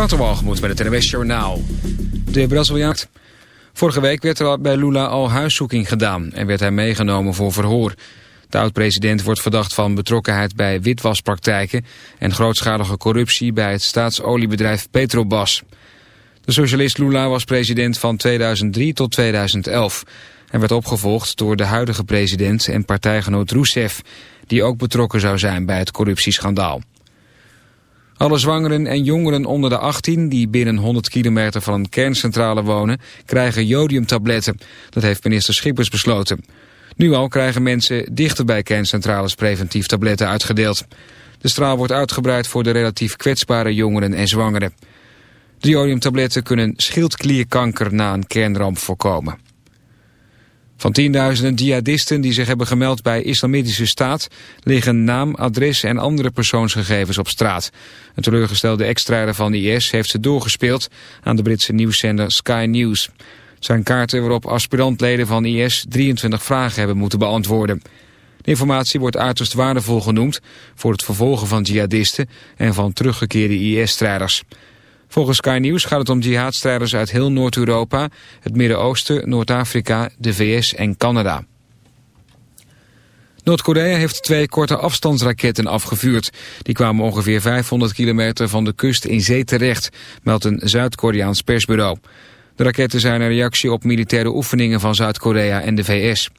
Waterwalgemoed met het NWS Journaal. De Braziliaan... Vorige week werd er bij Lula al huiszoeking gedaan en werd hij meegenomen voor verhoor. De oud-president wordt verdacht van betrokkenheid bij witwaspraktijken en grootschalige corruptie bij het staatsoliebedrijf Petrobas. De socialist Lula was president van 2003 tot 2011 en werd opgevolgd door de huidige president en partijgenoot Rousseff, die ook betrokken zou zijn bij het corruptieschandaal. Alle zwangeren en jongeren onder de 18 die binnen 100 kilometer van een kerncentrale wonen... krijgen jodiumtabletten. Dat heeft minister Schippers besloten. Nu al krijgen mensen dichter bij kerncentrales preventief tabletten uitgedeeld. De straal wordt uitgebreid voor de relatief kwetsbare jongeren en zwangeren. De jodiumtabletten kunnen schildklierkanker na een kernramp voorkomen. Van tienduizenden jihadisten die zich hebben gemeld bij Islamitische Staat... liggen naam, adres en andere persoonsgegevens op straat. Een teleurgestelde ex-strijder van IS heeft ze doorgespeeld... aan de Britse nieuwszender Sky News. Zijn kaarten waarop aspirantleden van IS 23 vragen hebben moeten beantwoorden. De informatie wordt uiterst waardevol genoemd... voor het vervolgen van jihadisten en van teruggekeerde IS-strijders. Volgens Sky News gaat het om jihadstrijders uit heel Noord-Europa, het Midden-Oosten, Noord-Afrika, de VS en Canada. Noord-Korea heeft twee korte afstandsraketten afgevuurd. Die kwamen ongeveer 500 kilometer van de kust in zee terecht, meldt een Zuid-Koreaans persbureau. De raketten zijn een reactie op militaire oefeningen van Zuid-Korea en de VS.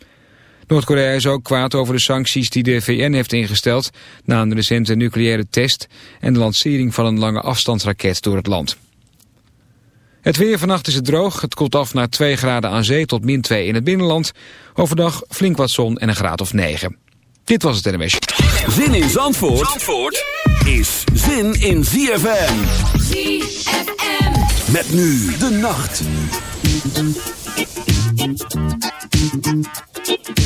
Noord-Korea is ook kwaad over de sancties die de VN heeft ingesteld... na een recente nucleaire test en de lancering van een lange afstandsraket door het land. Het weer vannacht is het droog. Het koelt af naar 2 graden aan zee tot min 2 in het binnenland. Overdag flink wat zon en een graad of 9. Dit was het NMS. Zin in Zandvoort, Zandvoort is zin in ZFM. ZFM. Met nu de nacht.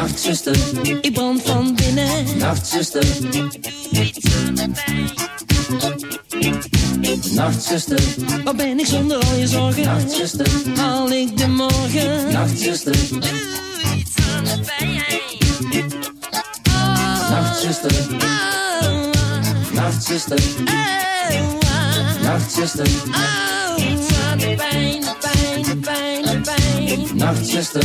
Nachtzuster, ik brand van binnen. Nachtzuster, ik doe de pijn. Nachtzuster, wat ben ik zonder al je zorgen? Nachtzuster, haal ik de morgen? Nachtzuster, doe iets aan de pijn. Nachtzuster, oh, Nachtzuster, oh, Nachtzuster, oh, iets aan de pijn, de pijn, de pijn, pijn. Nachtzuster.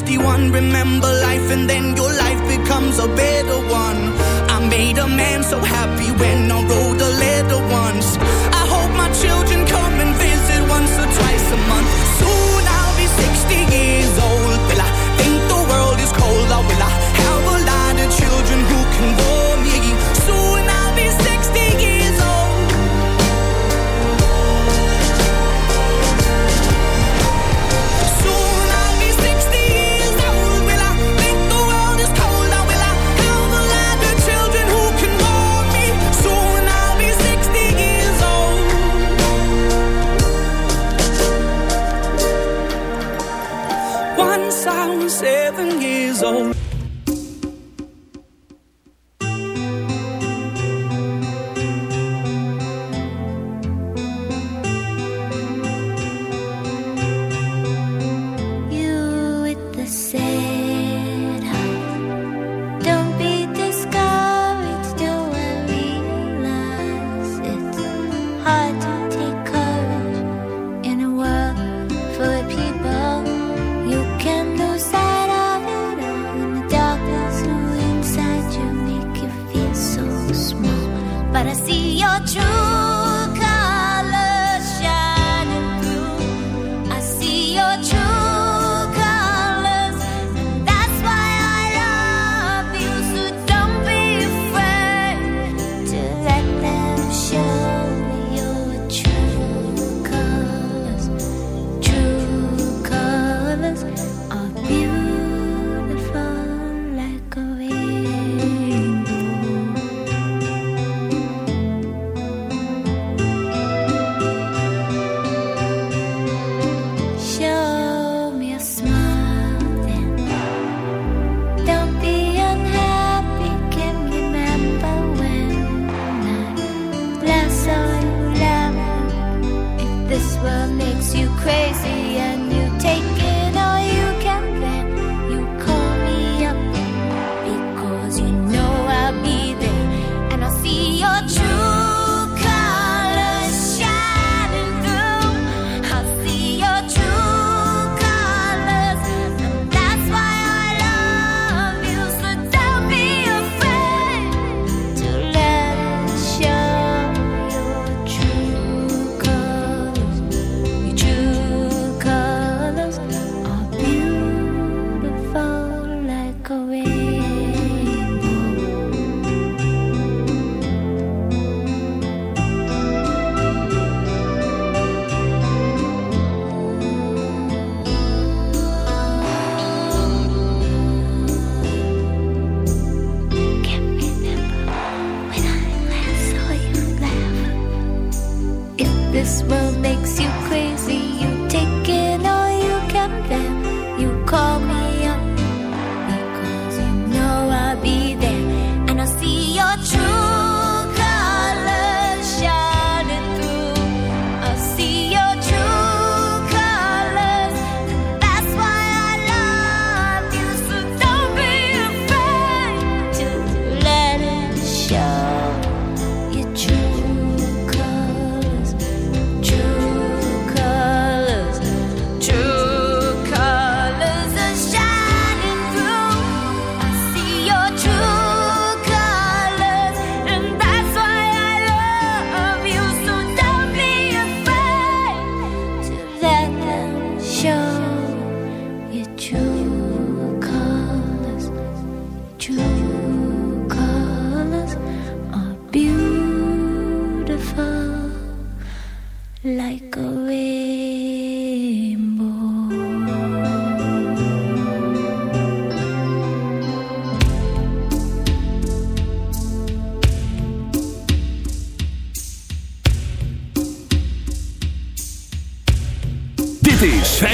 61. Remember life, and then your life becomes a better one. I made a man so happy when I wrote a letter once. I hope my children come and visit once or twice a month. Soon I'll be 60 years I was seven years old.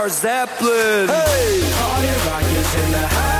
Lars Zeppelin. Hey! Rockers in the house.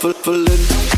feeling.